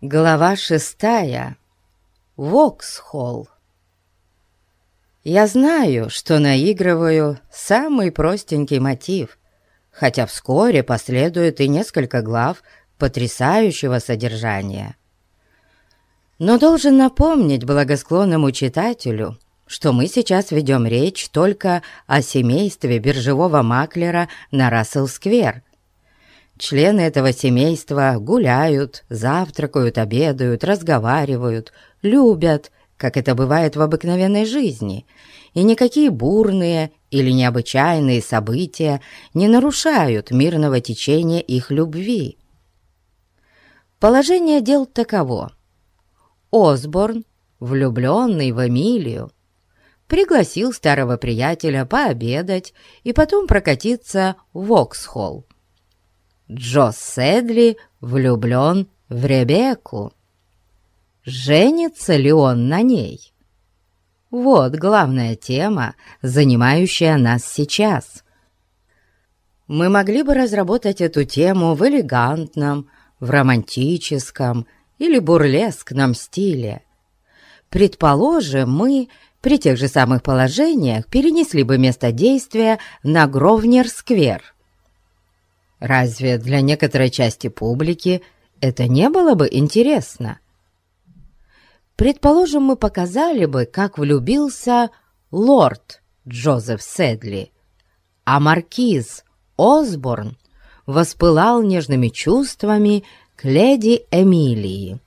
Глава шестая. Воксхолл. Я знаю, что наигрываю самый простенький мотив, хотя вскоре последует и несколько глав потрясающего содержания. Но должен напомнить благосклонному читателю, что мы сейчас ведем речь только о семействе биржевого маклера на Рассел-сквер – Члены этого семейства гуляют, завтракают, обедают, разговаривают, любят, как это бывает в обыкновенной жизни, и никакие бурные или необычайные события не нарушают мирного течения их любви. Положение дел таково. Осборн, влюбленный в Эмилию, пригласил старого приятеля пообедать и потом прокатиться в Оксхолл. Джо Седли влюблен в Ребекку. Женится ли он на ней? Вот главная тема, занимающая нас сейчас. Мы могли бы разработать эту тему в элегантном, в романтическом или бурлескном стиле. Предположим, мы при тех же самых положениях перенесли бы место действия на Гровнер-сквер – Разве для некоторой части публики это не было бы интересно? Предположим, мы показали бы, как влюбился лорд Джозеф Седли, а маркиз Осборн воспылал нежными чувствами к леди Эмилии.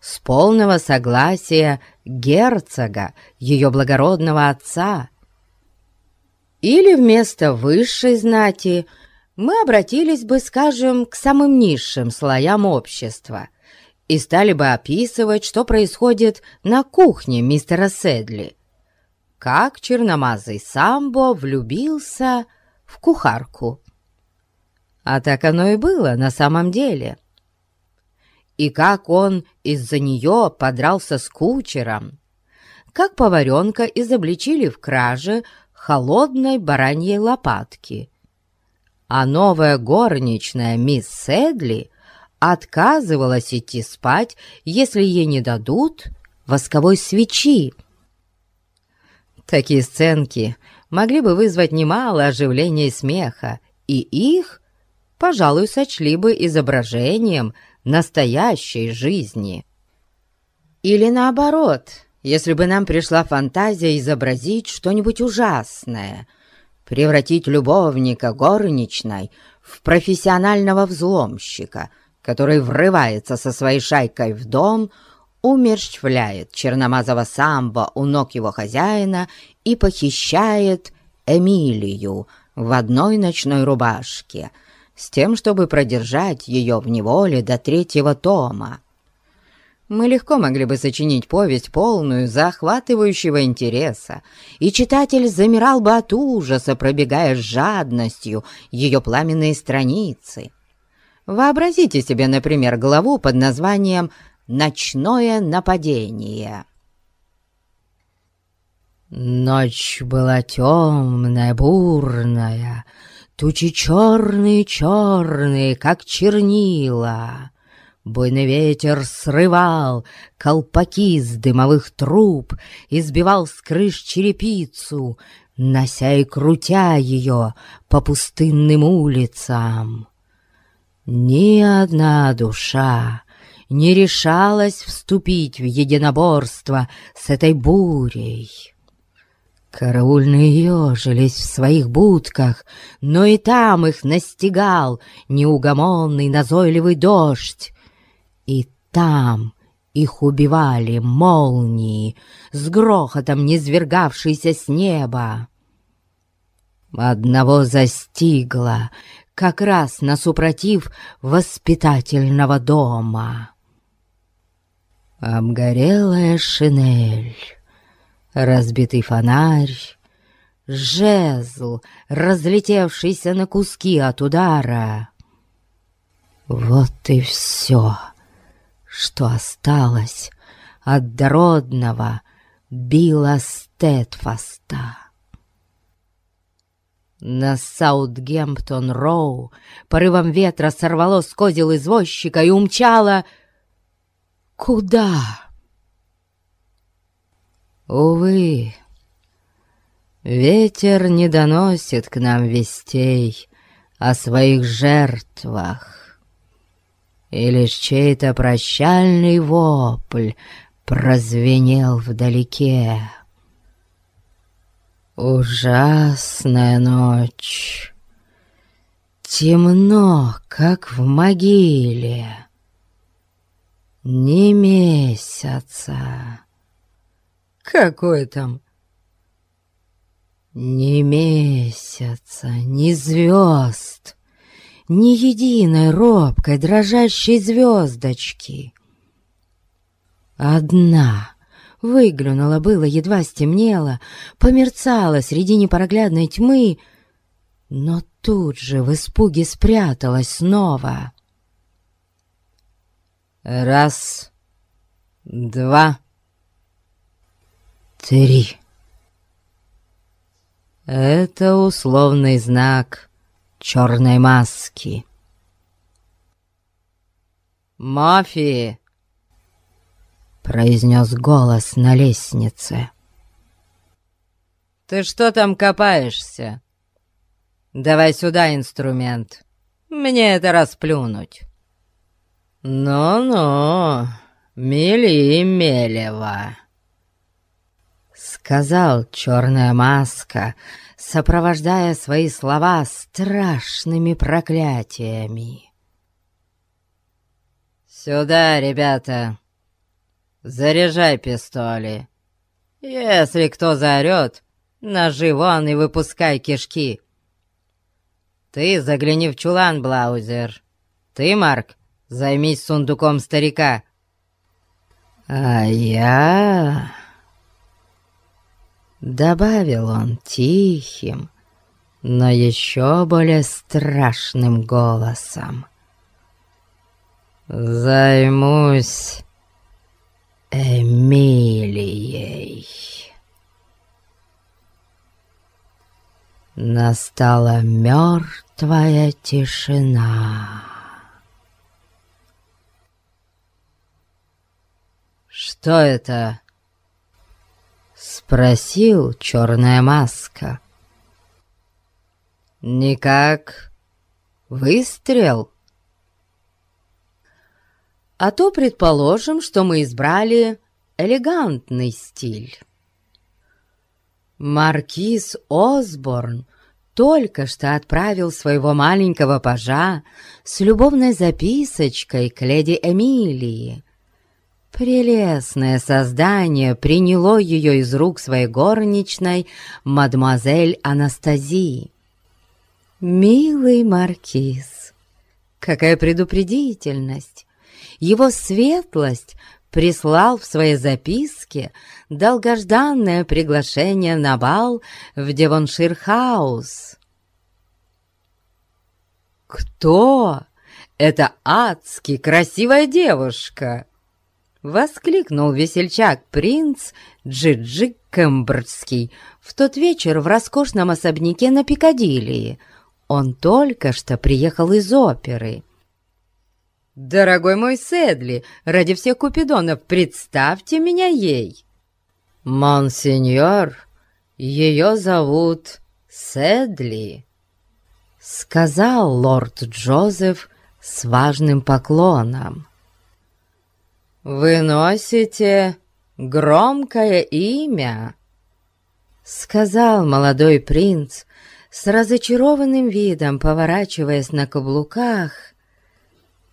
С полного согласия герцога, ее благородного отца. Или вместо высшей знати – мы обратились бы, скажем, к самым низшим слоям общества и стали бы описывать, что происходит на кухне мистера Седли. Как черномазый самбо влюбился в кухарку. А так оно и было на самом деле. И как он из-за нее подрался с кучером, как поваренка изобличили в краже холодной бараньей лопатки — а новая горничная мисс Седли отказывалась идти спать, если ей не дадут восковой свечи. Такие сценки могли бы вызвать немало оживления и смеха, и их, пожалуй, сочли бы изображением настоящей жизни. Или наоборот, если бы нам пришла фантазия изобразить что-нибудь ужасное — превратить любовника горничной в профессионального взломщика, который врывается со своей шайкой в дом, умерщвляет черномазого самбо у ног его хозяина и похищает Эмилию в одной ночной рубашке, с тем, чтобы продержать ее в неволе до третьего тома мы легко могли бы сочинить повесть полную захватывающего интереса, и читатель замирал бы от ужаса, пробегая с жадностью ее пламенные страницы. Вообразите себе, например, главу под названием «Ночное нападение». Ночь была темная, бурная, тучи черные-черные, как чернила. Буйный ветер срывал колпаки с дымовых труб, Избивал с крыш черепицу, Нося и крутя ее по пустынным улицам. Ни одна душа не решалась вступить в единоборство с этой бурей. Караульные ежились в своих будках, но и там их настигал неугомонный назойливый дождь, и там их убивали молнии, с грохотом низвергавшиеся с неба. Одного застигла как раз на супротив воспитательного дома. Обгорелая шинель, разбитый фонарь, жезл, разлетевшийся на куски от удара. Вот и все — что осталось от дородного Билла Стэтфаста. На Саутгемптон-Роу порывом ветра сорвало с козел извозчика и умчало Куда? Увы, ветер не доносит к нам вестей о своих жертвах, и лишь чей-то прощальный вопль прозвенел вдалеке. Ужасная ночь. Темно, как в могиле. Ни месяца. Какой там? Ни месяца, ни звезд, ни единой робкой дрожащей звездочки. Одна выглянула было, едва стемнело, померцала среди непроглядной тьмы, но тут же в испуге спряталась снова. Раз, два, три. Это условный знак черной маски. «Мафии!» — произнес голос на лестнице. «Ты что там копаешься? Давай сюда инструмент. Мне это расплюнуть». «Ну-ну, мели мелева», — сказал черная маска, сопровождая свои слова страшными проклятиями. «Сюда, ребята, заряжай пистоли. Если кто заорет, ножи вон и выпускай кишки. Ты загляни в чулан, Блаузер. Ты, Марк, займись сундуком старика. А я...» Добавил он тихим, но еще более страшным голосом. «Займусь Эмилией». Настала мертвая тишина. «Что это?» Спросил черная маска. «Никак выстрел?» А то предположим, что мы избрали элегантный стиль. Маркиз Осборн только что отправил своего маленького пажа с любовной записочкой к леди Эмилии, Прелестное создание приняло ее из рук своей горничной, мадемуазель Анастазии. «Милый маркиз, какая предупредительность! Его светлость прислал в своей записке долгожданное приглашение на бал в Девоншир-хаус». «Кто? Это адски красивая девушка!» Воскликнул весельчак-принц Джиджи Кембриджский в тот вечер в роскошном особняке на Пикадилли. Он только что приехал из оперы. «Дорогой мой Седли, ради всех купидонов представьте меня ей!» «Монсеньор, ее зовут Седли», — сказал лорд Джозеф с важным поклоном. «Вы носите громкое имя», — сказал молодой принц с разочарованным видом, поворачиваясь на каблуках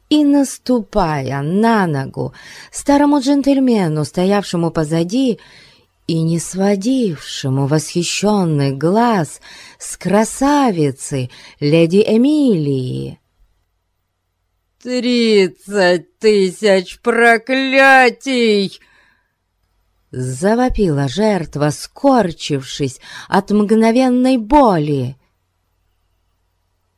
и наступая на ногу старому джентльмену, стоявшему позади и не сводившему восхищенный глаз с красавицы леди Эмилии. «Тридцать тысяч проклятий!» Завопила жертва, скорчившись от мгновенной боли.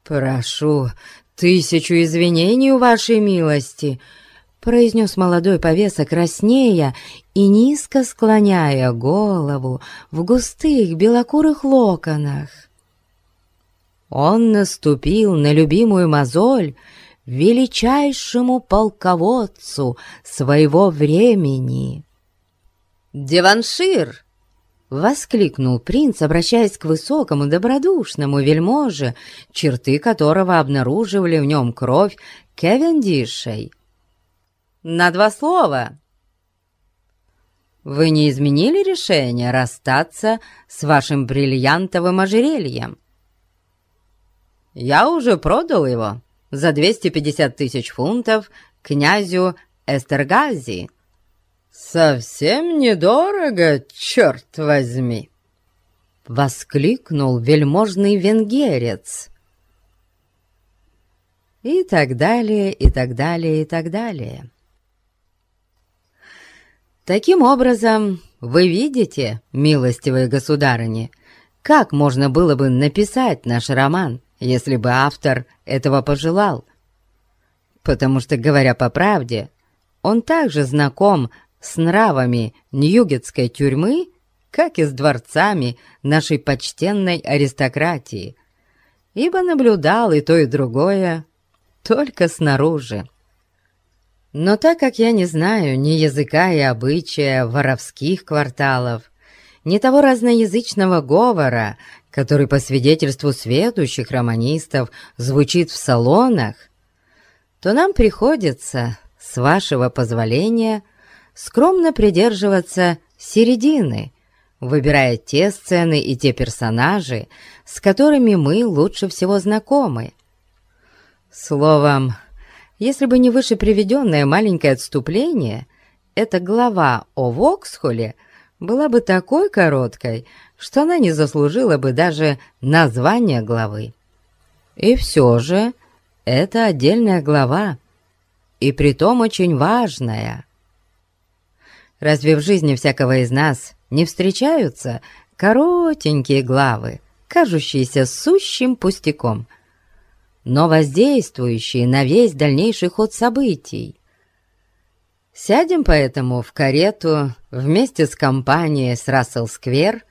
«Прошу тысячу извинений у вашей милости», — произнес молодой повеса краснея и низко склоняя голову в густых белокурых локонах. Он наступил на любимую мозоль, величайшему полководцу своего времени. «Деваншир!» — воскликнул принц, обращаясь к высокому, добродушному вельможе, черты которого обнаруживали в нем кровь Кевендишей. «На два слова!» «Вы не изменили решение расстаться с вашим бриллиантовым ожерельем?» «Я уже продал его за 250 тысяч фунтов князю Эстергази». «Совсем недорого, черт возьми!» — воскликнул вельможный венгерец. И так далее, и так далее, и так далее. Таким образом, вы видите, милостивые государыни, как можно было бы написать наш роман, если бы автор этого пожелал. Потому что, говоря по правде, он также знаком с нравами Ньюгетской тюрьмы, как и с дворцами нашей почтенной аристократии, ибо наблюдал и то, и другое только снаружи. Но так как я не знаю ни языка и обычая воровских кварталов, ни того разноязычного говора, который, по свидетельству сведущих романистов, звучит в салонах, то нам приходится, с вашего позволения, скромно придерживаться середины, выбирая те сцены и те персонажи, с которыми мы лучше всего знакомы. Словом, если бы не выше приведенное маленькое отступление, эта глава о Воксхоле была бы такой короткой, что она не заслужила бы даже названия главы. И все же это отдельная глава, и притом очень важная. Разве в жизни всякого из нас не встречаются коротенькие главы, кажущиеся сущим пустяком, но воздействующие на весь дальнейший ход событий? Сядем поэтому в карету вместе с компанией с Рассел-сквер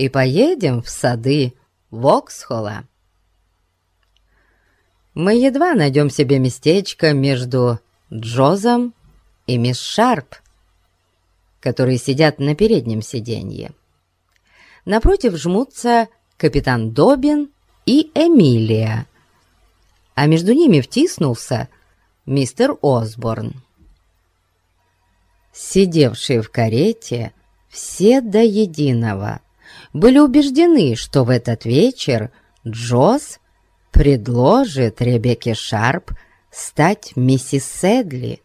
и поедем в сады Воксхола. Мы едва найдем себе местечко между Джозом и мисс Шарп, которые сидят на переднем сиденье. Напротив жмутся капитан Добин и Эмилия, а между ними втиснулся мистер Осборн. Сидевшие в карете все до единого были убеждены, что в этот вечер Джоз предложит Ребекке Шарп стать миссис Седли.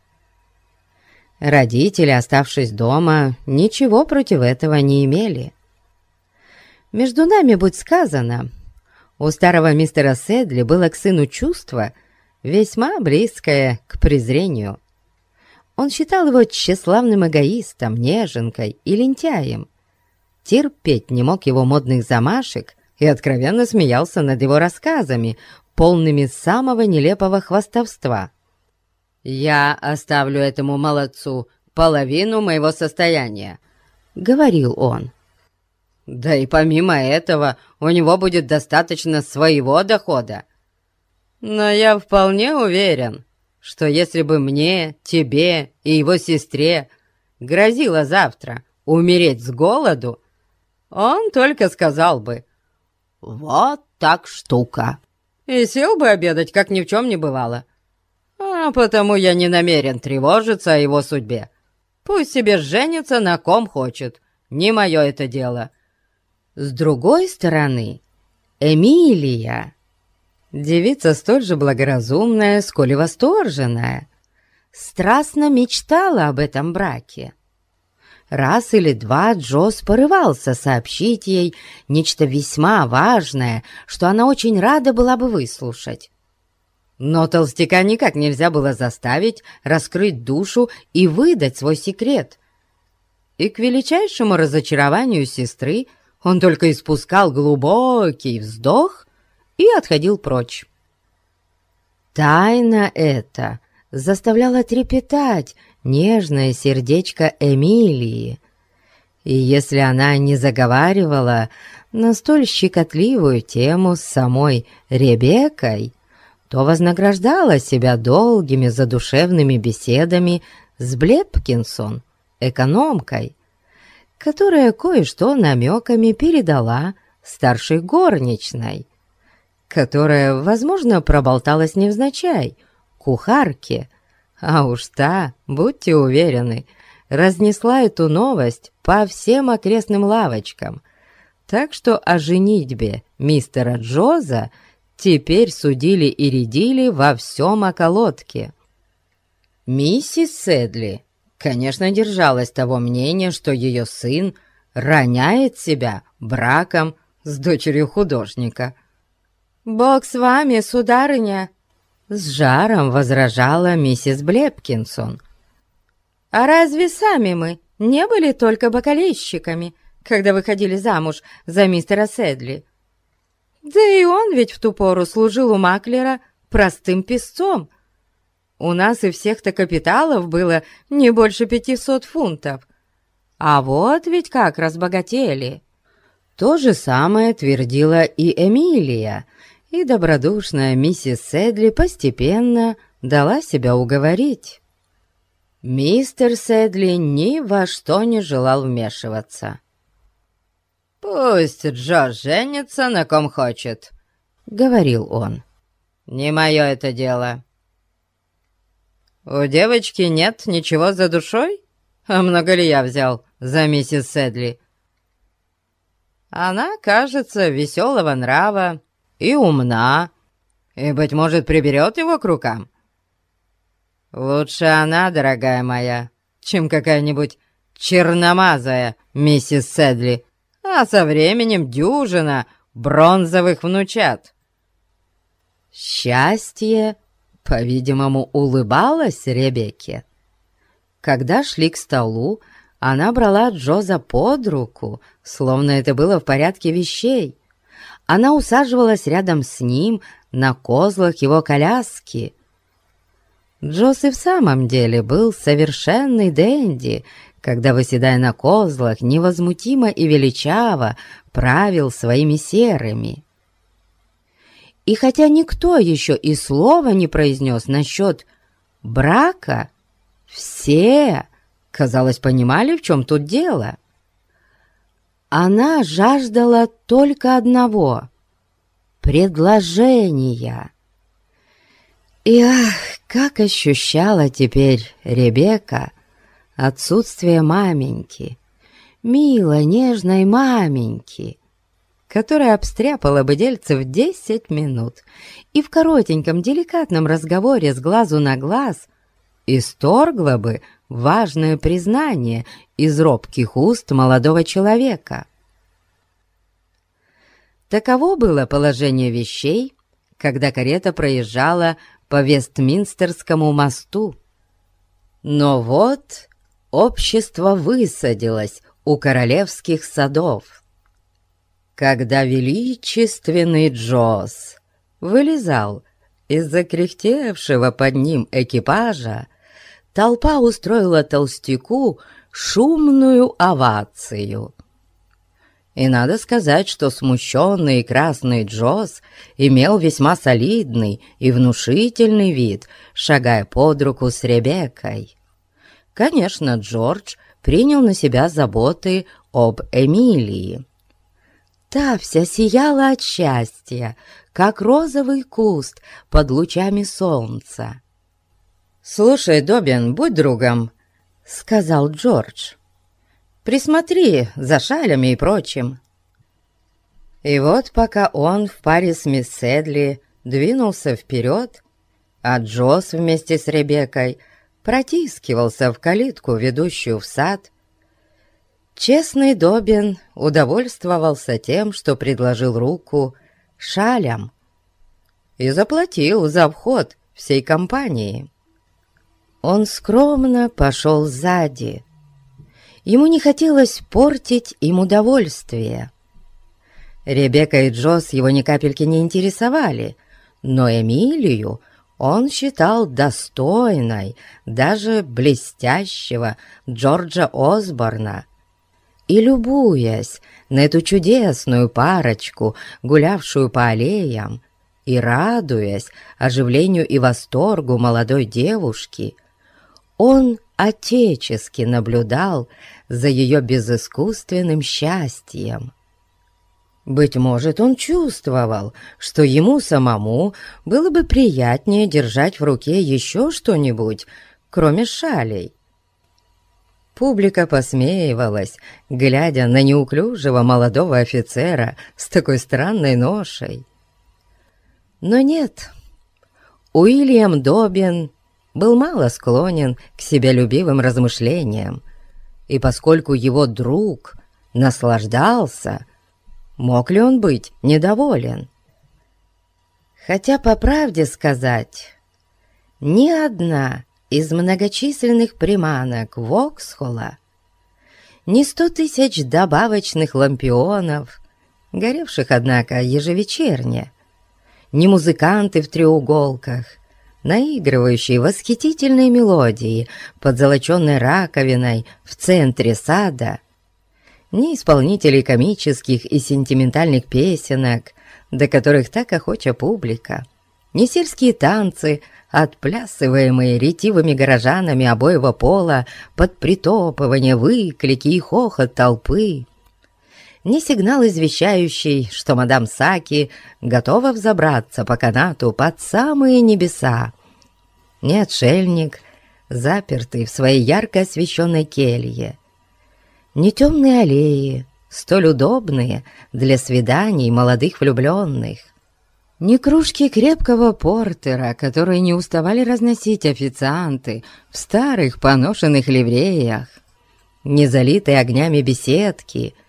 Родители, оставшись дома, ничего против этого не имели. Между нами, будь сказано, у старого мистера Седли было к сыну чувство, весьма близкое к презрению. Он считал его тщеславным эгоистом, неженкой и лентяем. Терпеть не мог его модных замашек и откровенно смеялся над его рассказами, полными самого нелепого хвастовства. «Я оставлю этому молодцу половину моего состояния», — говорил он. «Да и помимо этого у него будет достаточно своего дохода. Но я вполне уверен, что если бы мне, тебе и его сестре грозило завтра умереть с голоду, он только сказал бы «Вот так штука!» и сел бы обедать, как ни в чем не бывало. А потому я не намерен тревожиться о его судьбе. Пусть себе женится на ком хочет, не мое это дело. С другой стороны, Эмилия Девица столь же благоразумная, сколь и восторженная. Страстно мечтала об этом браке. Раз или два Джос порывался сообщить ей нечто весьма важное, что она очень рада была бы выслушать. Но толстяка никак нельзя было заставить раскрыть душу и выдать свой секрет. И к величайшему разочарованию сестры он только испускал глубокий вздох и отходил прочь. Тайна эта заставляла трепетать нежное сердечко Эмилии, и если она не заговаривала на столь щекотливую тему с самой Ребеккой, то вознаграждала себя долгими задушевными беседами с Блепкинсон, экономкой, которая кое-что намеками передала старшей горничной, которая, возможно, проболталась невзначай, кухарке, а уж та, будьте уверены, разнесла эту новость по всем окрестным лавочкам, так что о женитьбе мистера Джоза теперь судили и рядили во всем околотке. Миссис Седли, конечно, держалась того мнения, что ее сын роняет себя браком с дочерью художника. «Бог с вами, сударыня!» С жаром возражала миссис Блепкинсон. «А разве сами мы не были только бокалейщиками, когда выходили замуж за мистера Седли? Да и он ведь в ту пору служил у маклера простым песцом. У нас и всех-то капиталов было не больше пятисот фунтов. А вот ведь как разбогатели!» То же самое твердила и Эмилия, и добродушная миссис Седли постепенно дала себя уговорить. Мистер Седли ни во что не желал вмешиваться. «Пусть Джо женится на ком хочет», — говорил он. «Не мое это дело». «У девочки нет ничего за душой? А много ли я взял за миссис Седли?» «Она, кажется, веселого нрава и умна, и, быть может, приберет его к рукам. Лучше она, дорогая моя, чем какая-нибудь черномазая миссис Седли, а со временем дюжина бронзовых внучат. Счастье, по-видимому, улыбалось Ребекке. Когда шли к столу, она брала Джоза под руку, словно это было в порядке вещей, она усаживалась рядом с ним на козлах его коляски. Джос и в самом деле был совершенный денди, когда, выседая на козлах, невозмутимо и величаво правил своими серыми. И хотя никто еще и слова не произнес насчет брака, все, казалось, понимали, в чем тут дело — она жаждала только одного — предложения. И ах, как ощущала теперь Ребекка отсутствие маменьки, милой, нежной маменьки, которая обстряпала бы дельце в десять минут и в коротеньком деликатном разговоре с глазу на глаз исторгла бы важное признание из робких уст молодого человека. Таково было положение вещей, когда карета проезжала по Вестминстерскому мосту. Но вот общество высадилось у королевских садов. Когда величественный Джосс вылезал из закряхтевшего под ним экипажа, толпа устроила толстяку шумную овацию. И надо сказать, что смущенный и красный Джоз имел весьма солидный и внушительный вид, шагая под руку с Ребеккой. Конечно, Джордж принял на себя заботы об Эмилии. Та вся сияла от счастья, как розовый куст под лучами солнца. «Слушай, Добин, будь другом», — сказал Джордж. «Присмотри за шалями и прочим». И вот пока он в паре с мисс Седли двинулся вперед, а Джосс вместе с Ребеккой протискивался в калитку, ведущую в сад, честный Добин удовольствовался тем, что предложил руку шалям и заплатил за вход всей компании. Он скромно пошел сзади. Ему не хотелось портить им удовольствие. Ребекка и Джосс его ни капельки не интересовали, но Эмилию он считал достойной, даже блестящего Джорджа Осборна. И, любуясь на эту чудесную парочку, гулявшую по аллеям, и радуясь оживлению и восторгу молодой девушки, он отечески наблюдал за ее безыскусственным счастьем. Быть может, он чувствовал, что ему самому было бы приятнее держать в руке еще что-нибудь, кроме шалей. Публика посмеивалась, глядя на неуклюжего молодого офицера с такой странной ношей. Но нет, Уильям Добин был мало склонен к себялюбивым размышлениям, и поскольку его друг наслаждался, мог ли он быть недоволен? Хотя, по правде сказать, ни одна из многочисленных приманок Воксхола, ни сто тысяч добавочных лампионов, горевших, однако, ежевечерне, ни музыканты в треуголках, наигрывающие восхитительные мелодии под золоченной раковиной в центре сада, ни исполнителей комических и сентиментальных песенок, до которых так охоча публика, ни сельские танцы, отплясываемые ретивыми горожанами обоего пола под притопывание, выклики и хохот толпы, ни сигнал, извещающий, что мадам Саки готова взобраться по канату под самые небеса, ни отшельник, запертый в своей ярко освещенной келье, ни темные аллеи, столь удобные для свиданий молодых влюбленных, ни кружки крепкого портера, которые не уставали разносить официанты в старых поношенных ливреях, не залитые огнями беседки —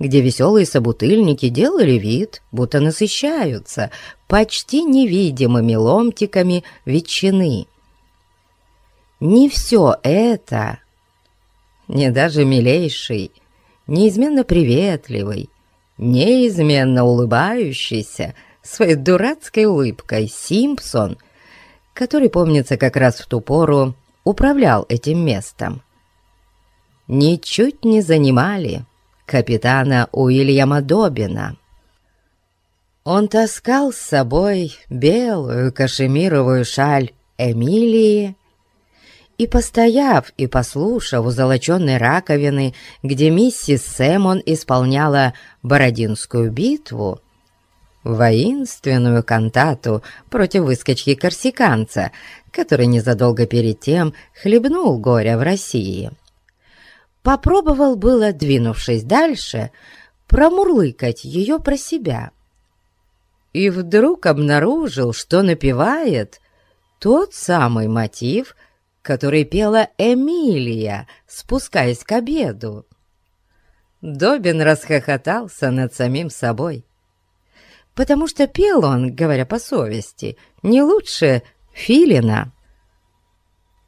где веселые собутыльники делали вид, будто насыщаются почти невидимыми ломтиками ветчины. Не все это, не даже милейший, неизменно приветливый, неизменно улыбающийся своей дурацкой улыбкой Симпсон, который, помнится, как раз в ту пору управлял этим местом, ничуть не занимали капитана Уильяма Добина. Он таскал с собой белую кашемировую шаль Эмилии, и, постояв и послушав у золоченной раковины, где миссис Сэмон исполняла Бородинскую битву, воинственную кантату против выскочки корсиканца, который незадолго перед тем хлебнул горя в России, Попробовал было, двинувшись дальше, промурлыкать ее про себя. И вдруг обнаружил, что напевает тот самый мотив, который пела Эмилия, спускаясь к обеду. Добин расхохотался над самим собой, потому что пел он, говоря по совести, не лучше Филина.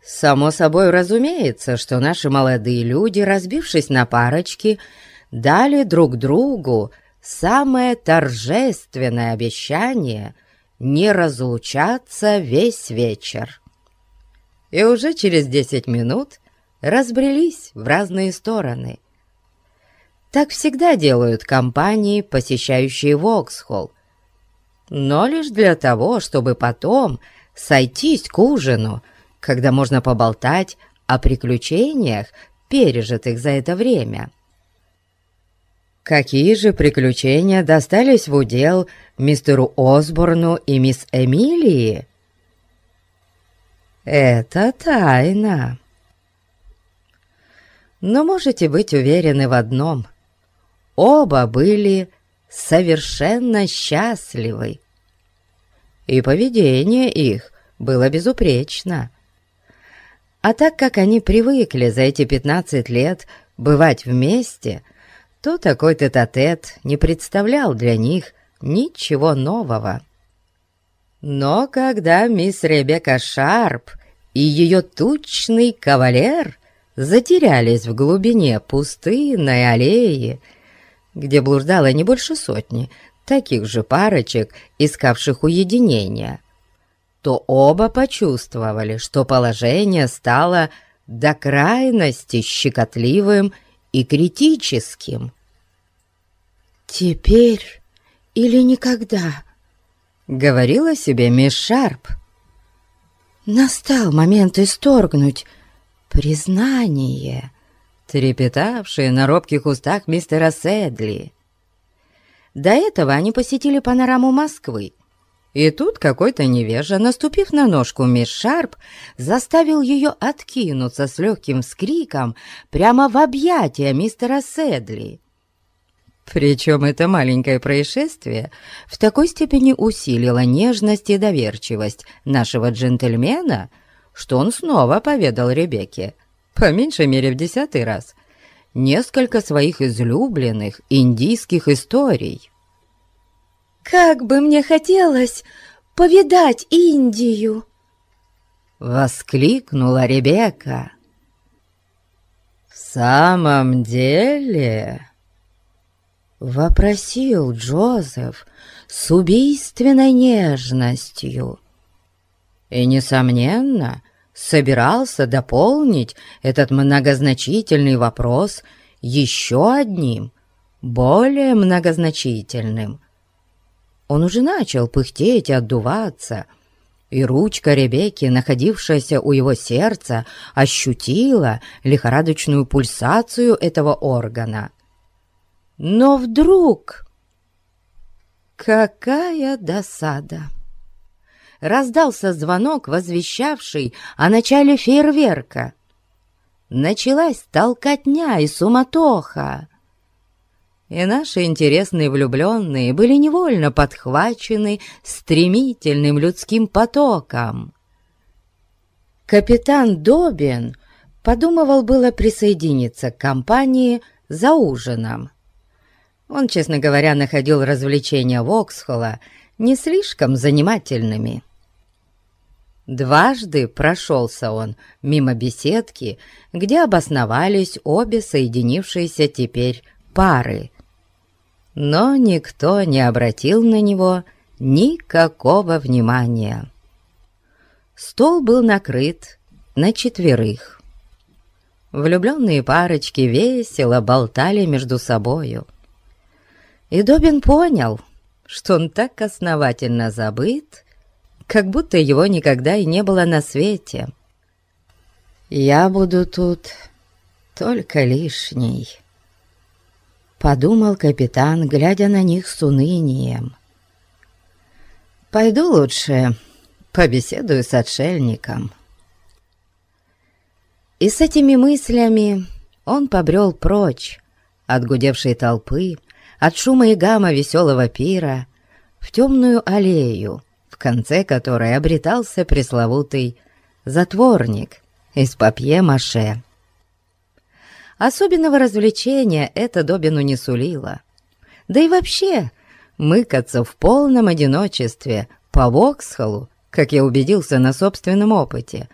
Само собой разумеется, что наши молодые люди, разбившись на парочки, дали друг другу самое торжественное обещание не разлучаться весь вечер. И уже через десять минут разбрелись в разные стороны. Так всегда делают компании, посещающие Воксхолл, но лишь для того, чтобы потом сойтись к ужину – когда можно поболтать о приключениях, пережитых за это время. Какие же приключения достались в удел мистеру Осборну и мисс Эмилии? Это тайна. Но можете быть уверены в одном. Оба были совершенно счастливы. И поведение их было безупречно. А так как они привыкли за эти пятнадцать лет бывать вместе, то такой тет-а-тет не представлял для них ничего нового. Но когда мисс Ребекка Шарп и ее тучный кавалер затерялись в глубине пустынной аллеи, где блуждало не больше сотни таких же парочек, искавших уединения, то оба почувствовали, что положение стало до крайности щекотливым и критическим. «Теперь или никогда?» говорила себе мисс Шарп. Настал момент исторгнуть признание, трепетавшее на робких устах мистера Сэдли. До этого они посетили панораму Москвы, и тут какой-то невежа, наступив на ножку мисс Шарп, заставил ее откинуться с легким скриком прямо в объятия мистера Сэдли. Причем это маленькое происшествие в такой степени усилило нежность и доверчивость нашего джентльмена, что он снова поведал Ребекке, по меньшей мере в десятый раз, несколько своих излюбленных индийских историй. «Как бы мне хотелось повидать Индию!» Воскликнула Ребекка. «В самом деле...» Вопросил Джозеф с убийственной нежностью. И, несомненно, собирался дополнить этот многозначительный вопрос еще одним, более многозначительным. Он уже начал пыхтеть и отдуваться, и ручка Ребекки, находившаяся у его сердца, ощутила лихорадочную пульсацию этого органа. Но вдруг... Какая досада! Раздался звонок, возвещавший о начале фейерверка. Началась толкотня и суматоха. И наши интересные влюбленные были невольно подхвачены стремительным людским потоком. Капитан Добин подумывал было присоединиться к компании за ужином. Он, честно говоря, находил развлечения Воксхола не слишком занимательными. Дважды прошелся он мимо беседки, где обосновались обе соединившиеся теперь пары. Но никто не обратил на него никакого внимания. Стол был накрыт на четверых. Влюбленные парочки весело болтали между собою. И Добин понял, что он так основательно забыт, как будто его никогда и не было на свете. «Я буду тут только лишний», — подумал капитан, глядя на них с унынием. «Пойду лучше побеседую с отшельником». И с этими мыслями он побрел прочь от гудевшей толпы, от шума и гамма веселого пира в темную аллею, в конце которой обретался пресловутый затворник из папье-маше. Особенного развлечения это Добину не сулило. Да и вообще, мыкаться в полном одиночестве по Воксхолу, как я убедился на собственном опыте,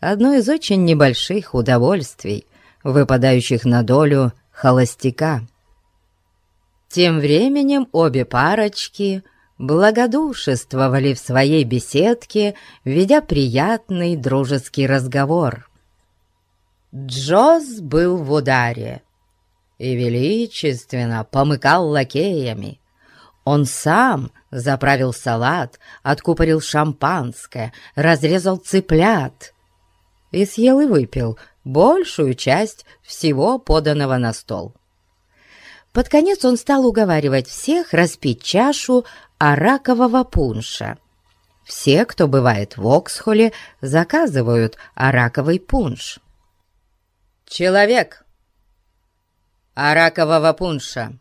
одно из очень небольших удовольствий, выпадающих на долю холостяка. Тем временем обе парочки благодушествовали в своей беседке, ведя приятный дружеский разговор. Джоз был в ударе и величественно помыкал лакеями. Он сам заправил салат, откупорил шампанское, разрезал цыплят и съел и выпил большую часть всего поданного на стол. Под конец он стал уговаривать всех распить чашу аракового пунша. Все, кто бывает в Оксхоле, заказывают араковый пунш. «Человек! Аракового пунша!»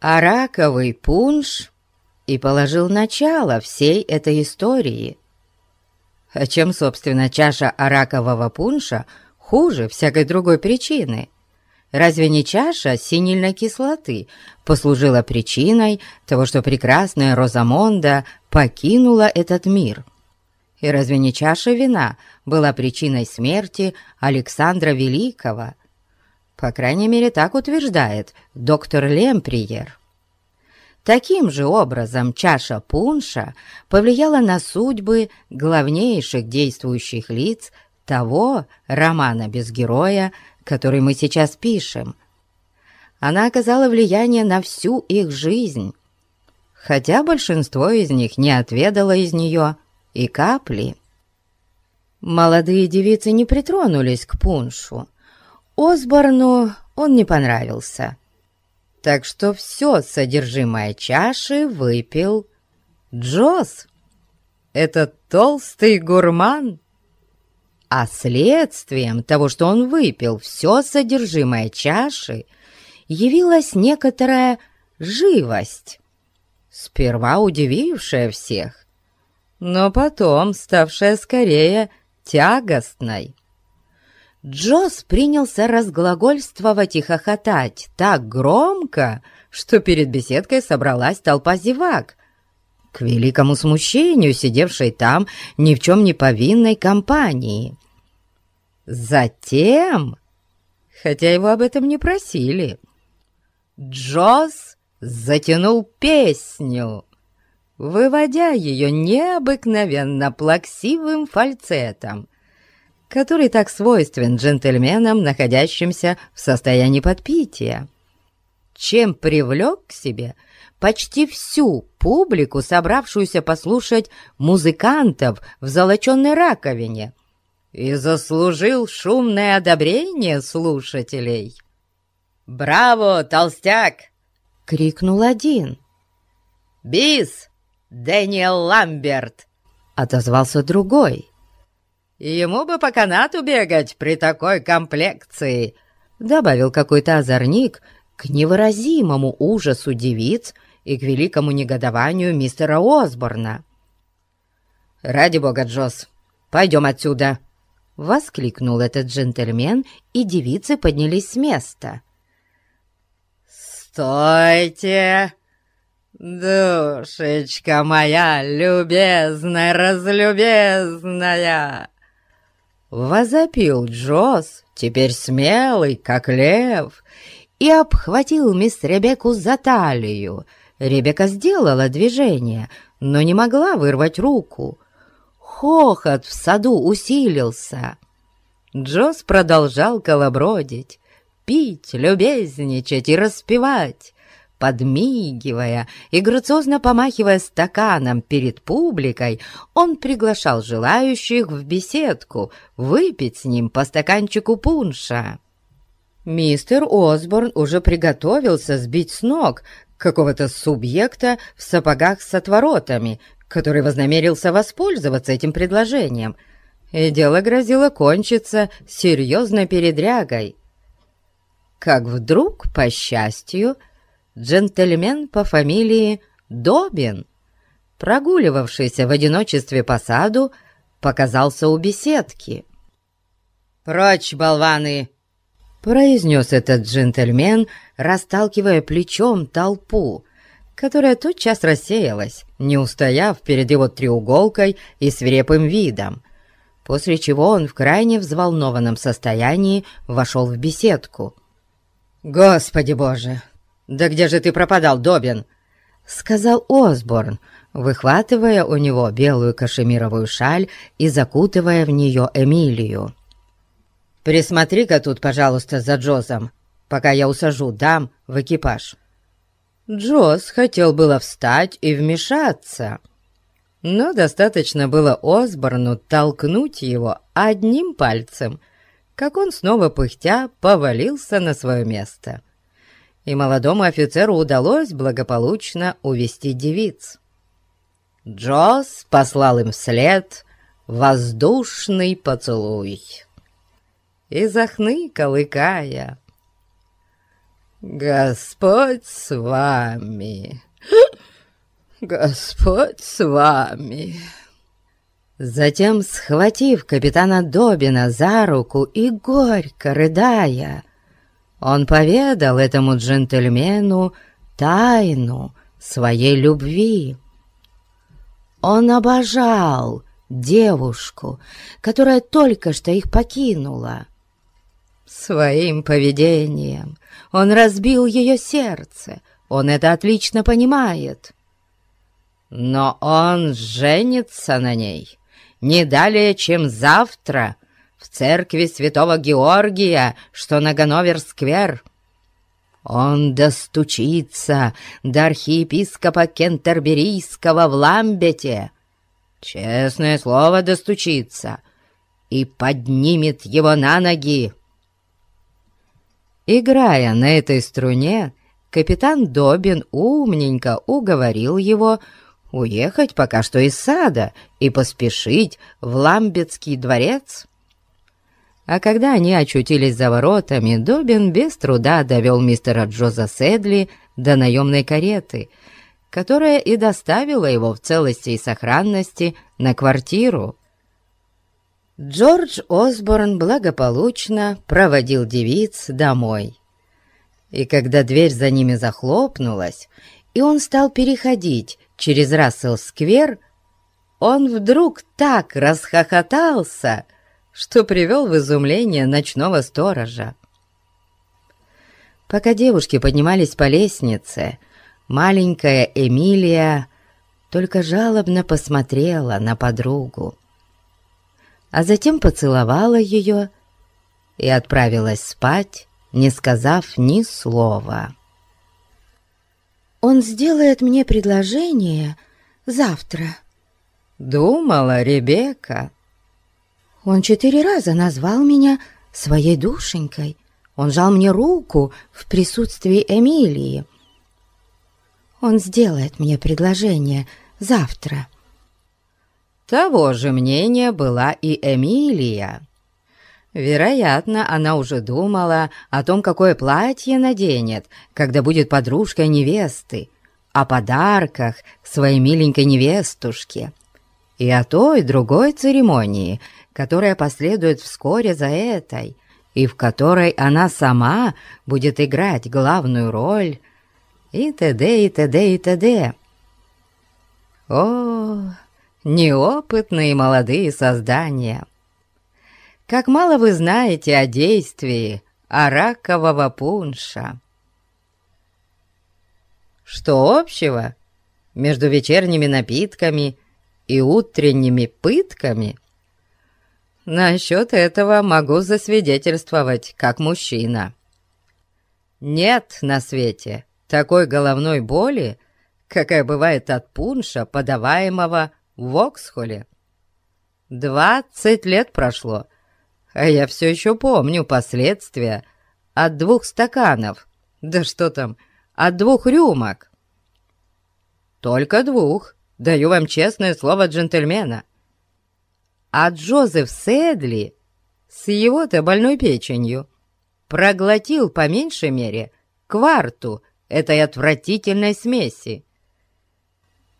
Араковый пунш и положил начало всей этой истории. А чем, собственно, чаша аракового пунша хуже всякой другой причины? Разве не чаша синильной кислоты послужила причиной того, что прекрасная Розамонда покинула этот мир? И разве не чаша вина была причиной смерти Александра Великого? По крайней мере, так утверждает доктор Лемприер. Таким же образом чаша пунша повлияла на судьбы главнейших действующих лиц того романа без героя, который мы сейчас пишем. Она оказала влияние на всю их жизнь. хотя большинство из них не отведало из нее и капли. Молодые девицы не притронулись к пуншу. Осборну он не понравился, так что все содержимое чаши выпил Джосс. Этот толстый гурман. А следствием того, что он выпил все содержимое чаши, явилась некоторая живость, сперва удивившая всех, но потом ставшая скорее тягостной. Джосс принялся разглагольствовать и хохотать так громко, что перед беседкой собралась толпа зевак, к великому смущению сидевшей там ни в чем не повинной компании. Затем, хотя его об этом не просили, Джосс затянул песню, выводя ее необыкновенно плаксивым фальцетом, который так свойствен джентльменам, находящимся в состоянии подпития, чем привлек к себе почти всю публику, собравшуюся послушать музыкантов в золоченной раковине, и заслужил шумное одобрение слушателей. «Браво, толстяк!» — крикнул один. «Бис, Дэниел Ламберт!» — отозвался другой. «Ему бы по канату бегать при такой комплекции», — добавил какой-то озорник к невыразимому ужасу девиц и к великому негодованию мистера Осборна. «Ради бога, Джосс, пойдем отсюда!» — воскликнул этот джентльмен, и девицы поднялись с места. «Стойте!» «Душечка моя любезная, разлюбезная!» Возопил Джосс, теперь смелый, как лев, и обхватил мисс Ребекку за талию. Ребекка сделала движение, но не могла вырвать руку. Хохот в саду усилился. Джосс продолжал колобродить, пить, любезничать и распевать подмигивая и грациозно помахивая стаканом перед публикой, он приглашал желающих в беседку выпить с ним по стаканчику пунша. Мистер Осборн уже приготовился сбить с ног какого-то субъекта в сапогах с отворотами, который вознамерился воспользоваться этим предложением, и дело грозило кончиться серьезной передрягой. Как вдруг, по счастью, джентльмен по фамилии Добин, прогуливавшийся в одиночестве по саду, показался у беседки. «Прочь, болваны!» — произнес этот джентльмен, расталкивая плечом толпу, которая тотчас рассеялась, не устояв перед его треуголкой и свирепым видом, после чего он в крайне взволнованном состоянии вошел в беседку. «Господи боже!» «Да где же ты пропадал, Добин?» — сказал Осборн, выхватывая у него белую кашемировую шаль и закутывая в нее Эмилию. «Присмотри-ка тут, пожалуйста, за Джозом, пока я усажу дам в экипаж». Джоз хотел было встать и вмешаться, но достаточно было Осборну толкнуть его одним пальцем, как он снова пыхтя повалился на свое место и молодому офицеру удалось благополучно увести девиц. Джосс послал им вслед воздушный поцелуй и захныкал, икая. «Господь с вами! Господь с вами!» Затем, схватив капитана Добина за руку и горько рыдая, он поведал этому джентльмену тайну своей любви. Он обожал девушку, которая только что их покинула. Своим поведением он разбил ее сердце, он это отлично понимает. Но он женится на ней не далее, чем завтра, в церкви святого Георгия, что на Ганновер-сквер. Он достучится до архиепископа Кентерберийского в Ламбете. Честное слово, достучится и поднимет его на ноги. Играя на этой струне, капитан Добин умненько уговорил его уехать пока что из сада и поспешить в Ламбетский дворец. А когда они очутились за воротами, Добин без труда довел мистера Джоза Седли до наемной кареты, которая и доставила его в целости и сохранности на квартиру. Джордж Осборн благополучно проводил девиц домой. И когда дверь за ними захлопнулась, и он стал переходить через Рассел-сквер, он вдруг так расхохотался, что привел в изумление ночного сторожа. Пока девушки поднимались по лестнице, маленькая Эмилия только жалобно посмотрела на подругу, а затем поцеловала ее и отправилась спать, не сказав ни слова. «Он сделает мне предложение завтра», — думала Ребекка. Он четыре раза назвал меня своей душенькой. Он жал мне руку в присутствии Эмилии. Он сделает мне предложение завтра. Того же мнения была и Эмилия. Вероятно, она уже думала о том, какое платье наденет, когда будет подружкой невесты, о подарках своей миленькой невестушке и о той другой церемонии, которая последует вскоре за этой, и в которой она сама будет играть главную роль, и т.д. и т.д. и т.д. О, неопытные молодые создания! Как мало вы знаете о действии аракового пунша! Что общего между вечерними напитками и утренними пытками – Насчет этого могу засвидетельствовать, как мужчина. Нет на свете такой головной боли, какая бывает от пунша, подаваемого в Оксхоле. Двадцать лет прошло, а я все еще помню последствия от двух стаканов, да что там, от двух рюмок. Только двух, даю вам честное слово джентльмена — а Джозеф Сэдли с его-то больной печенью проглотил по меньшей мере кварту этой отвратительной смеси.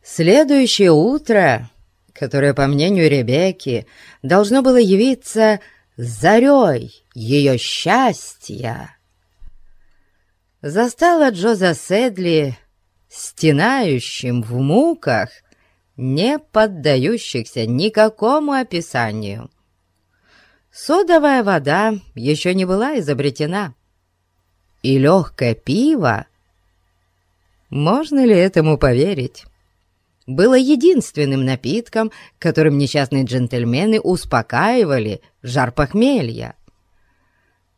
Следующее утро, которое, по мнению Ребекки, должно было явиться зарей ее счастья, застала Джоза Сэдли стенающим в муках не поддающихся никакому описанию. Содовая вода еще не была изобретена. И легкое пиво, можно ли этому поверить, было единственным напитком, которым несчастные джентльмены успокаивали жар похмелья.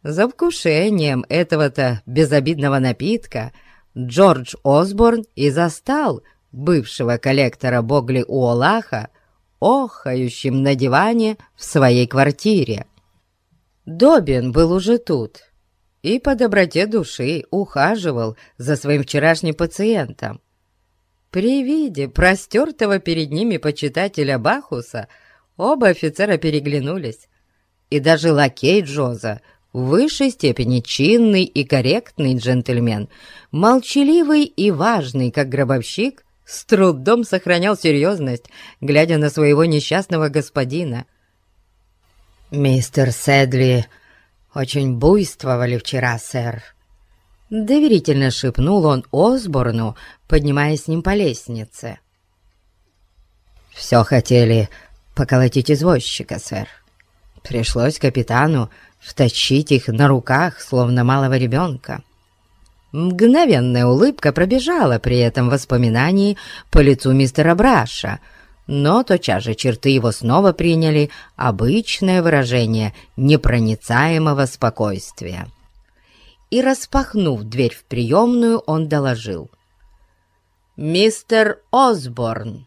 За вкушением этого-то безобидного напитка Джордж Осборн и застал бывшего коллектора Богли Уолаха, охающим на диване в своей квартире. Добин был уже тут и по доброте души ухаживал за своим вчерашним пациентом. При виде простертого перед ними почитателя Бахуса оба офицера переглянулись, и даже лакей Джоза, в высшей степени чинный и корректный джентльмен, молчаливый и важный, как гробовщик, с трудом сохранял серьезность, глядя на своего несчастного господина. «Мистер Сэдли очень буйствовали вчера, сэр», — доверительно шепнул он Осборну, поднимаясь с ним по лестнице. «Все хотели поколотить извозчика, сэр. Пришлось капитану втащить их на руках, словно малого ребенка. Мгновенная улыбка пробежала при этом воспоминании по лицу мистера Браша, но тотчас же черты его снова приняли обычное выражение непроницаемого спокойствия. и, распахнув дверь в приемную, он доложил. «Мистер Осборн!»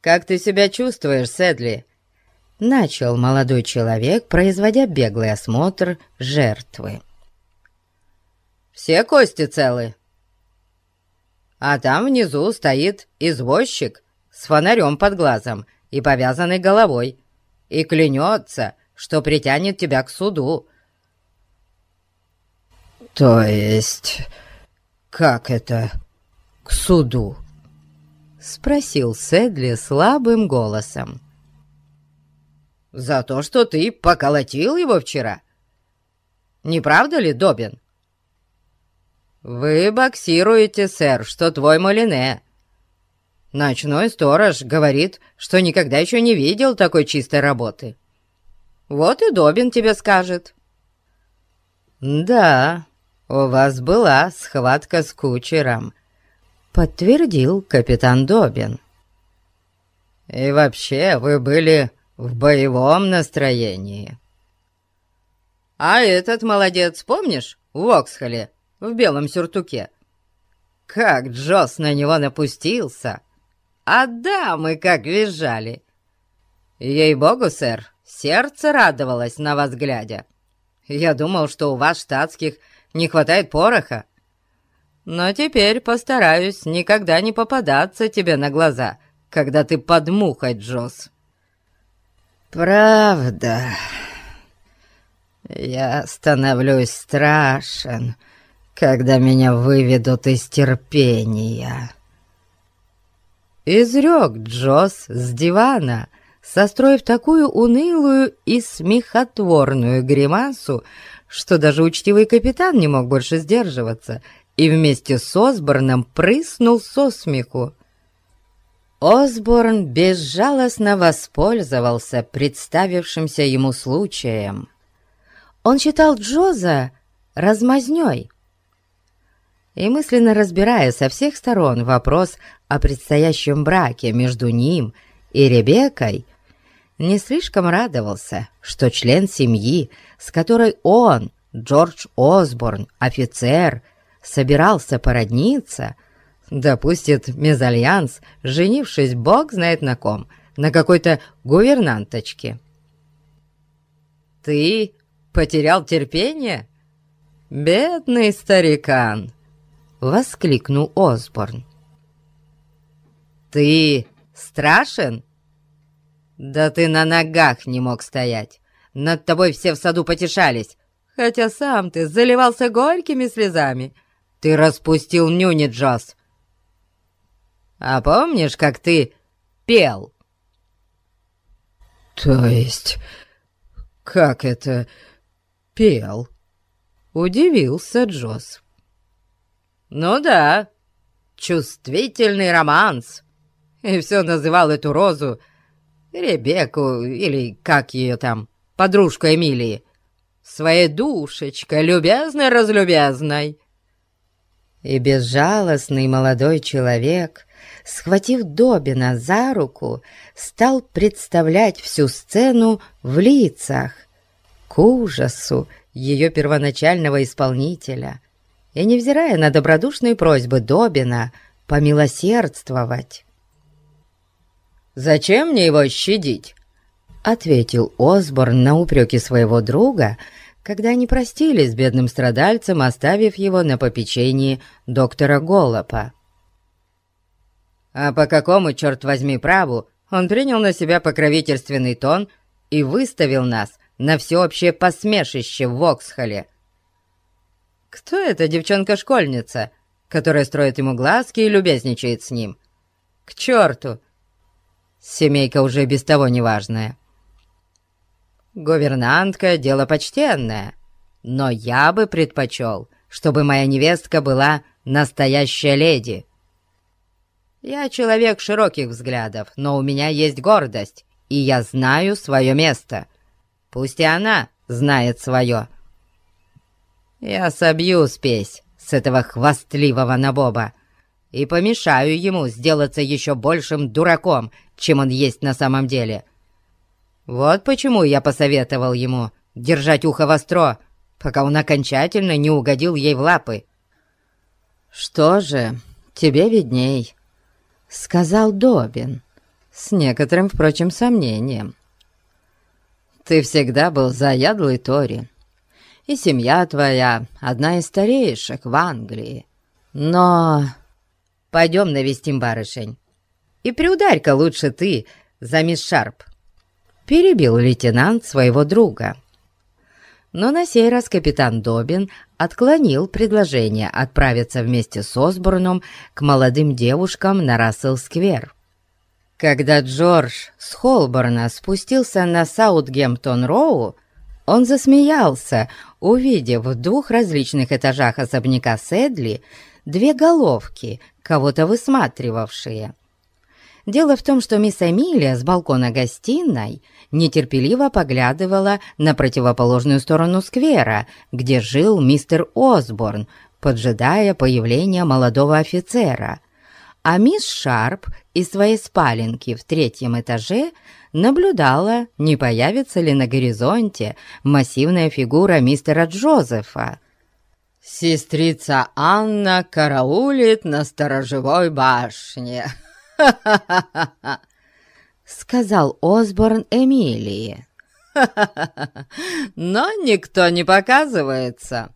«Как ты себя чувствуешь, Сэдли?» Начал молодой человек, производя беглый осмотр жертвы. «Все кости целы?» А там внизу стоит извозчик с фонарем под глазом и повязанной головой и клянется, что притянет тебя к суду. «То есть, как это к суду?» — спросил Седли слабым голосом. «За то, что ты поколотил его вчера. Не правда ли, Добин?» «Вы боксируете, сэр, что твой Малине. Ночной сторож говорит, что никогда еще не видел такой чистой работы. Вот и Добин тебе скажет». «Да, у вас была схватка с кучером», — подтвердил капитан Добин. «И вообще вы были в боевом настроении». «А этот молодец, помнишь, в Оксхоле?» В белом сюртуке. Как Джос на него напустился! А дамы как визжали! Ей-богу, сэр, сердце радовалось на вас глядя. Я думал, что у вас, штатских, не хватает пороха. Но теперь постараюсь никогда не попадаться тебе на глаза, когда ты под мухой, Джос. Правда, я становлюсь страшен, — когда меня выведут из терпения». Изрек Джос с дивана, состроив такую унылую и смехотворную гримасу, что даже учтивый капитан не мог больше сдерживаться и вместе с Осборном прыснул со смеху. Осборн безжалостно воспользовался представившимся ему случаем. Он считал Джоза размазнёй, и мысленно разбирая со всех сторон вопрос о предстоящем браке между ним и Ребеккой, не слишком радовался, что член семьи, с которой он, Джордж Осборн, офицер, собирался породниться, допустит мезальянс, женившись бог знает на ком, на какой-то гувернанточке. «Ты потерял терпение? Бедный старикан!» — воскликнул Осборн. «Ты страшен? Да ты на ногах не мог стоять. Над тобой все в саду потешались, хотя сам ты заливался горькими слезами. Ты распустил нюни, Джос. А помнишь, как ты пел?» «То есть, как это пел?» — удивился Джос. «Ну да, чувствительный романс. И все называл эту розу Ребекку, или как ее там, подружку Эмилии, своей душечкой, любезной-разлюбезной». И безжалостный молодой человек, схватив Добина за руку, стал представлять всю сцену в лицах, к ужасу ее первоначального исполнителя — и невзирая на добродушные просьбы Добина помилосердствовать. «Зачем мне его щадить?» — ответил Осборн на упреки своего друга, когда они простились с бедным страдальцем, оставив его на попечении доктора Голлопа. «А по какому, черт возьми, праву он принял на себя покровительственный тон и выставил нас на всеобщее посмешище в Воксхолле?» Кто эта девчонка-школьница, которая строит ему глазки и любезничает с ним? К черту! Семейка уже без того неважная. Гувернантка — дело почтенное, но я бы предпочел, чтобы моя невестка была настоящая леди. Я человек широких взглядов, но у меня есть гордость, и я знаю свое место. Пусть и она знает свое. Я собью спесь с этого хвастливого набоба и помешаю ему сделаться еще большим дураком, чем он есть на самом деле. Вот почему я посоветовал ему держать ухо востро пока он окончательно не угодил ей в лапы. «Что же, тебе видней», — сказал Добин, с некоторым, впрочем, сомнением. «Ты всегда был заядлый Тори, и семья твоя одна из старейших в Англии. Но пойдем навестим барышень, и приударь-ка лучше ты за мисс Шарп», — перебил лейтенант своего друга. Но на сей раз капитан Добин отклонил предложение отправиться вместе с Осборном к молодым девушкам на Рассел-сквер. Когда Джордж с Холборна спустился на Саутгемптон-Роу, он засмеялся, увидев в двух различных этажах особняка Седли две головки, кого-то высматривавшие. Дело в том, что мисс Эмилия с балкона гостиной нетерпеливо поглядывала на противоположную сторону сквера, где жил мистер Осборн, поджидая появления молодого офицера. А мисс Шарп из своей спаленки в третьем этаже наблюдала, не появится ли на горизонте массивная фигура мистера Джозефа. «Сестрица Анна караулит на сторожевой башне», сказал Осборн Эмилии. «Но никто не показывается».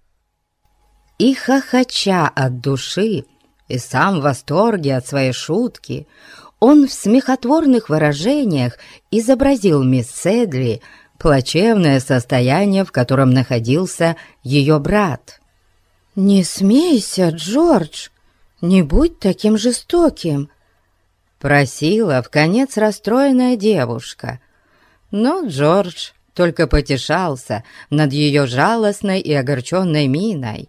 И хохоча от души, и сам в восторге от своей шутки, он в смехотворных выражениях изобразил мисс Седли плачевное состояние, в котором находился ее брат. «Не смейся, Джордж, не будь таким жестоким», Просила в конец расстроенная девушка. Но Джордж только потешался над ее жалостной и огорченной миной,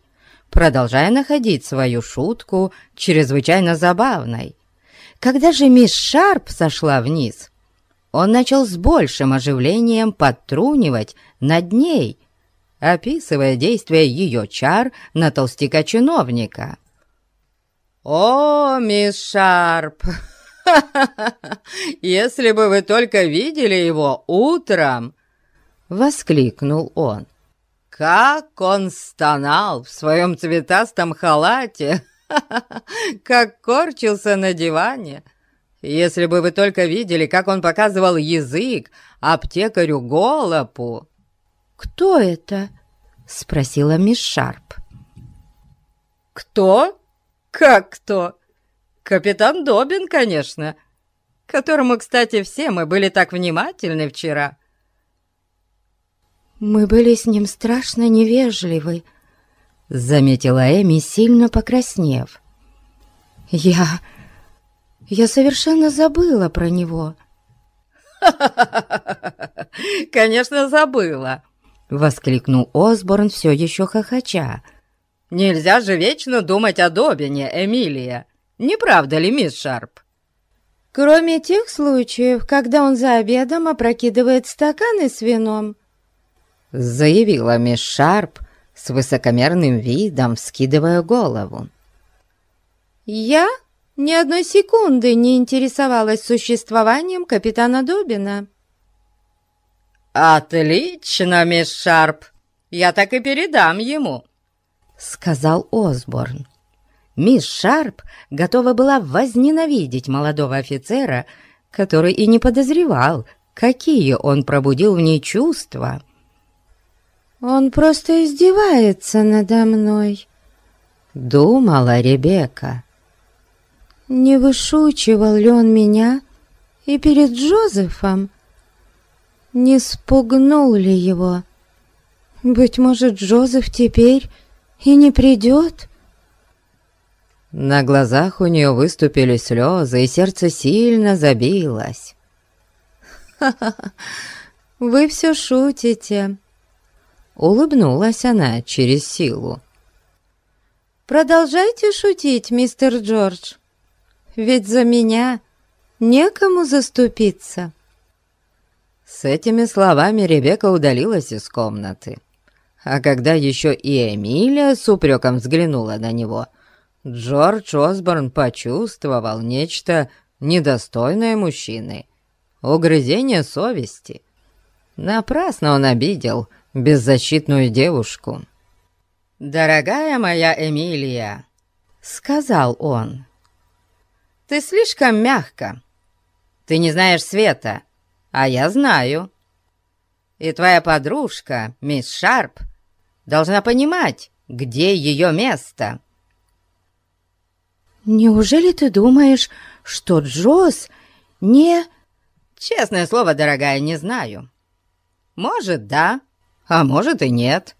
продолжая находить свою шутку чрезвычайно забавной. Когда же мисс Шарп сошла вниз, он начал с большим оживлением подтрунивать над ней, описывая действия ее чар на толстяка-чиновника. «О, мисс Шарп!» Если бы вы только видели его утром!» — воскликнул он. «Как он стонал в своем цветастом халате! Как корчился на диване! Если бы вы только видели, как он показывал язык аптекарю Голопу!» «Кто это?» — спросила мисс Шарп. «Кто? Как кто? Капитан Добин, конечно, которому, кстати, все мы были так внимательны вчера. Мы были с ним страшно невежливы, заметила Эми, сильно покраснев. Я... я совершенно забыла про него. «Конечно, забыла!» — воскликнул Осборн, все еще хохоча. «Нельзя же вечно думать о Добине, Эмилия!» Не правда ли, мисс Шарп?» «Кроме тех случаев, когда он за обедом опрокидывает стаканы с вином», заявила мисс Шарп с высокомерным видом, вскидывая голову. «Я ни одной секунды не интересовалась существованием капитана Добина». «Отлично, мисс Шарп! Я так и передам ему», — сказал Осборн. Мисс Шарп готова была возненавидеть молодого офицера, который и не подозревал, какие он пробудил в ней чувства. «Он просто издевается надо мной», — думала Ребекка. «Не вышучивал ли он меня и перед Джозефом? Не спугнул ли его? Быть может, Джозеф теперь и не придет?» На глазах у нее выступили слезы, и сердце сильно забилось. «Ха-ха-ха! Вы все шутите!» Улыбнулась она через силу. «Продолжайте шутить, мистер Джордж, ведь за меня некому заступиться». С этими словами Ребекка удалилась из комнаты. А когда еще и Эмилия с упреком взглянула на него — Джордж Осборн почувствовал нечто недостойное мужчины, угрызение совести. Напрасно он обидел беззащитную девушку. «Дорогая моя Эмилия», — сказал он, — «ты слишком мягко. Ты не знаешь света, а я знаю. И твоя подружка, мисс Шарп, должна понимать, где ее место». «Неужели ты думаешь, что Джоз не...» «Честное слово, дорогая, не знаю. Может, да, а может и нет.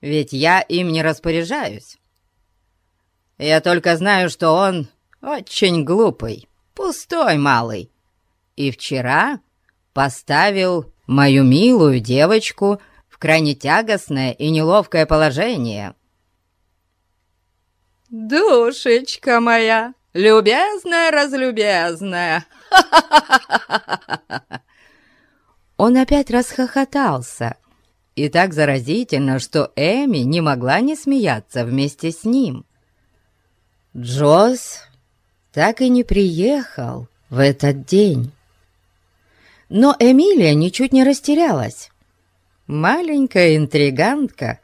Ведь я им не распоряжаюсь. Я только знаю, что он очень глупый, пустой малый. И вчера поставил мою милую девочку в крайне тягостное и неловкое положение». «Душечка моя, любезная-разлюбезная!» Он опять расхохотался, и так заразительно, что Эми не могла не смеяться вместе с ним. Джоз так и не приехал в этот день. Но Эмилия ничуть не растерялась. Маленькая интригантка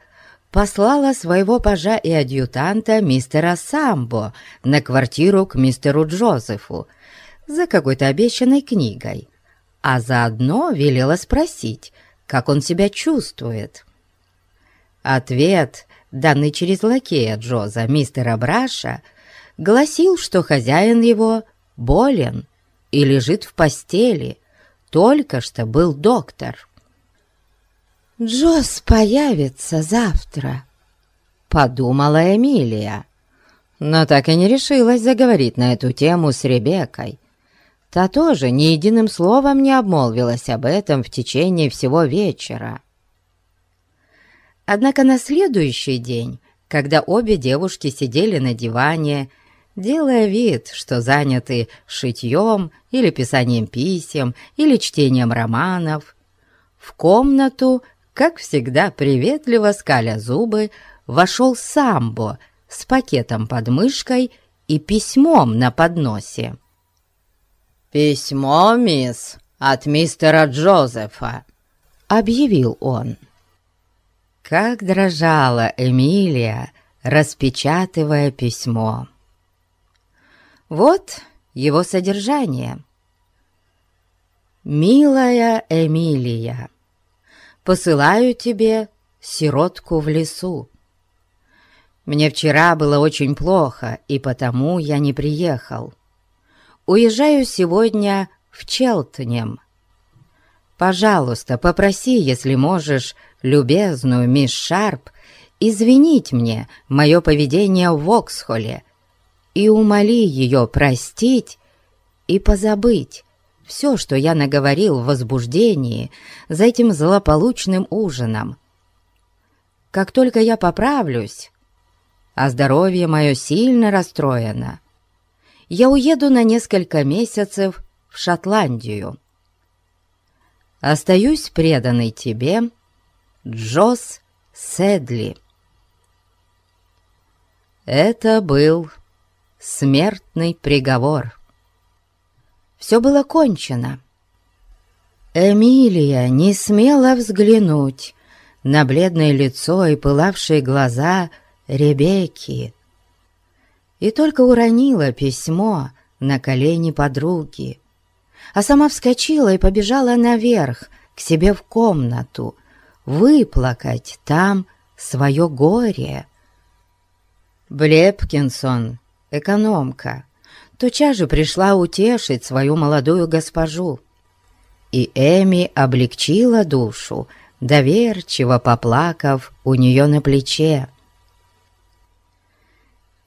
послала своего пажа и адъютанта мистера Самбо на квартиру к мистеру Джозефу за какой-то обещанной книгой, а заодно велела спросить, как он себя чувствует. Ответ, данный через лакея Джоза, мистера Браша, гласил, что хозяин его болен и лежит в постели, только что был доктор. «Джоз появится завтра», — подумала Эмилия, но так и не решилась заговорить на эту тему с Ребеккой. Та тоже ни единым словом не обмолвилась об этом в течение всего вечера. Однако на следующий день, когда обе девушки сидели на диване, делая вид, что заняты шитьем или писанием писем или чтением романов, в комнату как всегда приветливо скаля зубы, вошел Самбо с пакетом под мышкой и письмом на подносе. «Письмо, мисс, от мистера Джозефа», — объявил он. Как дрожала Эмилия, распечатывая письмо. Вот его содержание. «Милая Эмилия, посылаю тебе сиротку в лесу. Мне вчера было очень плохо, и потому я не приехал. Уезжаю сегодня в Челтнем. Пожалуйста, попроси, если можешь, любезную мисс Шарп извинить мне мое поведение в Воксхолле и умоли ее простить и позабыть все, что я наговорил в возбуждении за этим злополучным ужином. Как только я поправлюсь, а здоровье мое сильно расстроено, я уеду на несколько месяцев в Шотландию. Остаюсь преданный тебе, Джос Седли. Это был смертный приговор все было кончено. Эмилия не смела взглянуть на бледное лицо и пылавшие глаза Ребекки и только уронила письмо на колени подруги, а сама вскочила и побежала наверх, к себе в комнату, выплакать там свое горе. Блепкинсон, экономка, тотчас же пришла утешить свою молодую госпожу. И Эми облегчила душу, доверчиво поплакав у нее на плече.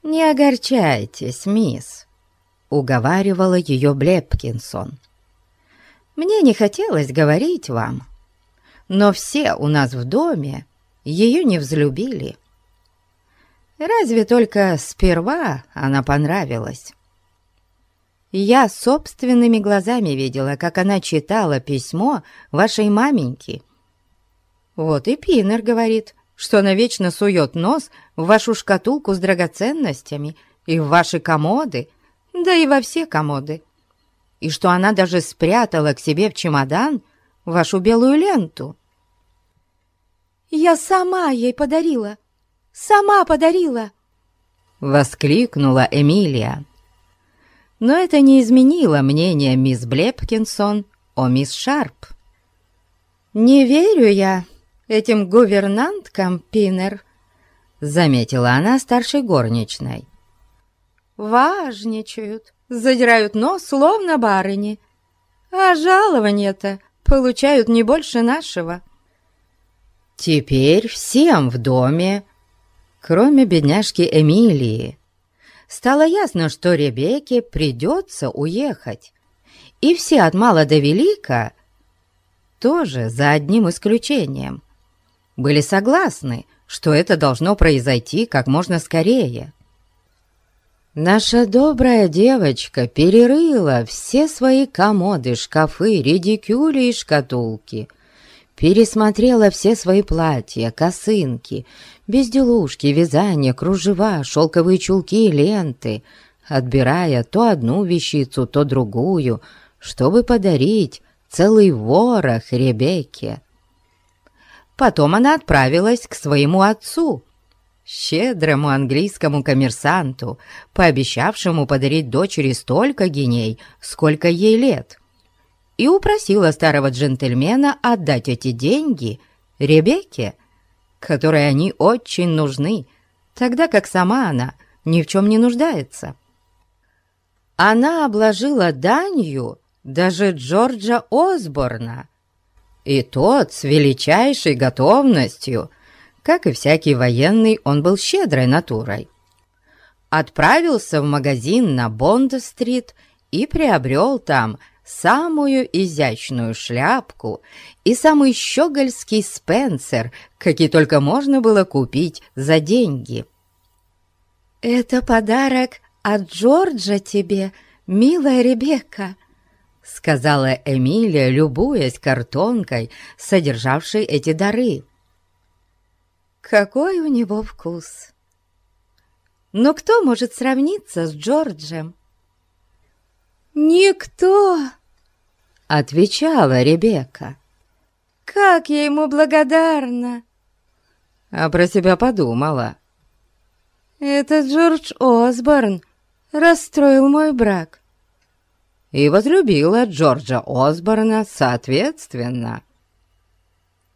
«Не огорчайтесь, мисс», — уговаривала ее Блепкинсон. «Мне не хотелось говорить вам, но все у нас в доме ее не взлюбили. Разве только сперва она понравилась». Я собственными глазами видела, как она читала письмо вашей маменьки. Вот и Пинер говорит, что она вечно сует нос в вашу шкатулку с драгоценностями и в ваши комоды, да и во все комоды, и что она даже спрятала к себе в чемодан вашу белую ленту. Я сама ей подарила! Сама подарила!» Воскликнула Эмилия. Но это не изменило мнение мисс Блепкинсон о мисс Шарп. «Не верю я этим гувернанткам, Пинер», — заметила она старшей горничной. «Важничают, задирают нос, словно барыни, а жалование-то получают не больше нашего». Теперь всем в доме, кроме бедняжки Эмилии, стало ясно, что Ребекке придется уехать, и все от мала до велика — тоже за одним исключением. Были согласны, что это должно произойти как можно скорее. Наша добрая девочка перерыла все свои комоды, шкафы, редикюли и шкатулки, пересмотрела все свои платья, косынки, безделушки, вязания, кружева, шелковые чулки и ленты, отбирая то одну вещицу, то другую, чтобы подарить целый ворох Ребекке. Потом она отправилась к своему отцу, щедрому английскому коммерсанту, пообещавшему подарить дочери столько геней, сколько ей лет, и упросила старого джентльмена отдать эти деньги Ребекке, которой они очень нужны, тогда как сама она ни в чем не нуждается. Она обложила данью даже Джорджа Осборна. И тот с величайшей готовностью, как и всякий военный, он был щедрой натурой. Отправился в магазин на Бонд-стрит и приобрел там самую изящную шляпку и самый щегольский спенсер, какие только можно было купить за деньги. «Это подарок от Джорджа тебе, милая Ребекка», — сказала Эмилия, любуясь картонкой, содержавшей эти дары. «Какой у него вкус! Но кто может сравниться с Джорджем?» «Никто!» — отвечала Ребекка. «Как я ему благодарна!» А про себя подумала. «Это Джордж Осборн расстроил мой брак и возлюбила Джорджа Осборна соответственно.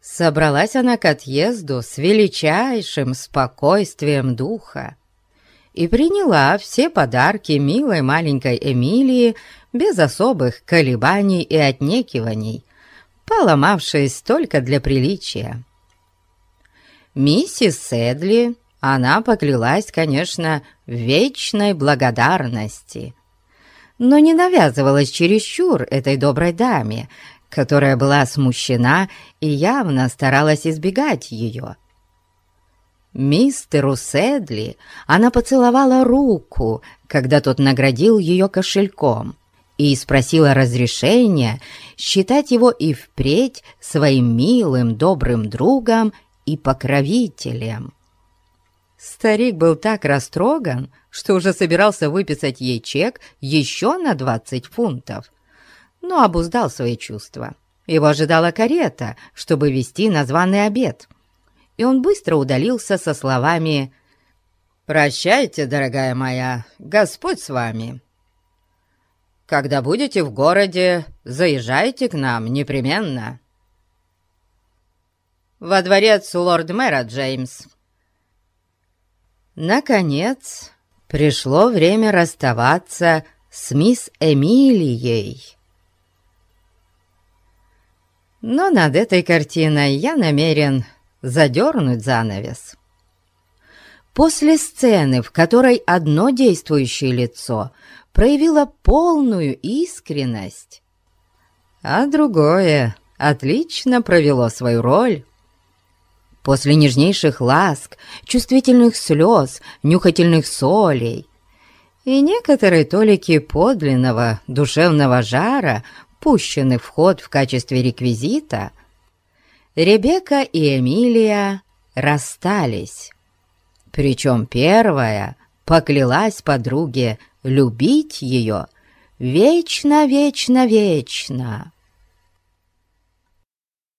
Собралась она к отъезду с величайшим спокойствием духа и приняла все подарки милой маленькой Эмилии без особых колебаний и отнекиваний, поломавшись только для приличия. Миссис Седли она поклялась, конечно, в вечной благодарности – но не навязывалась чересчур этой доброй даме, которая была смущена и явно старалась избегать ее. Мистеру Седли она поцеловала руку, когда тот наградил ее кошельком, и спросила разрешения считать его и впредь своим милым добрым другом и покровителем. Старик был так растроган, что уже собирался выписать ей чек еще на 20 фунтов, но обуздал свои чувства. Его ожидала карета, чтобы вести на званый обед, и он быстро удалился со словами «Прощайте, дорогая моя, Господь с вами». Когда будете в городе, заезжайте к нам непременно. Во дворец лорд-мэра, Джеймс, Наконец, пришло время расставаться с мисс Эмилией. Но над этой картиной я намерен задернуть занавес. После сцены, в которой одно действующее лицо проявило полную искренность, а другое отлично провело свою роль, После нежнейших ласк, чувствительных слез, нюхательных солей и некоторой толики подлинного душевного жара, пущенных в ход в качестве реквизита, Ребекка и Эмилия расстались. Причем первая поклялась подруге любить ее вечно-вечно-вечно.